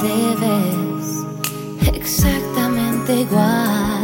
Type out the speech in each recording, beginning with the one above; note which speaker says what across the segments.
Speaker 1: te ves exactamente igual.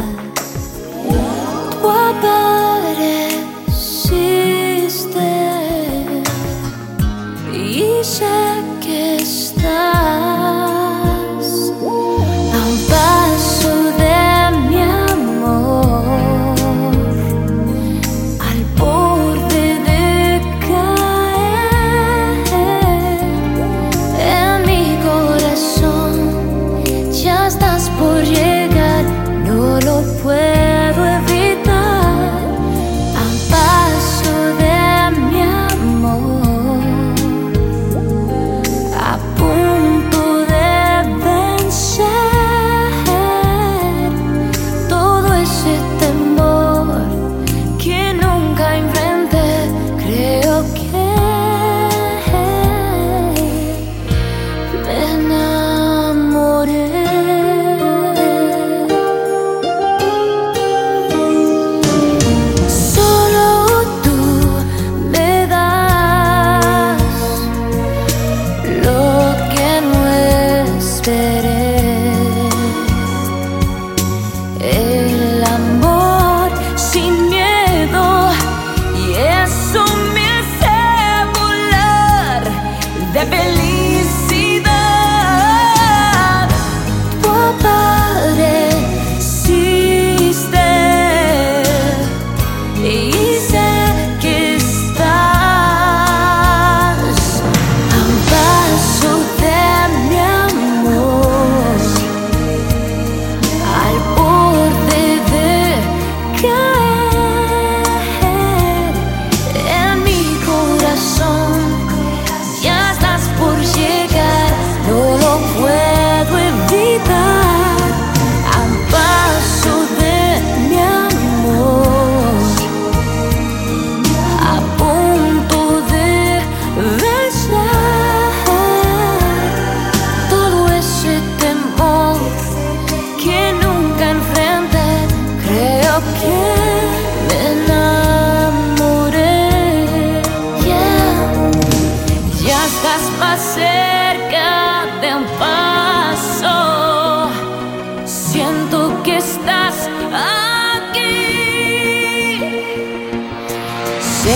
Speaker 1: Ta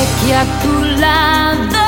Speaker 1: aquí a tu lado.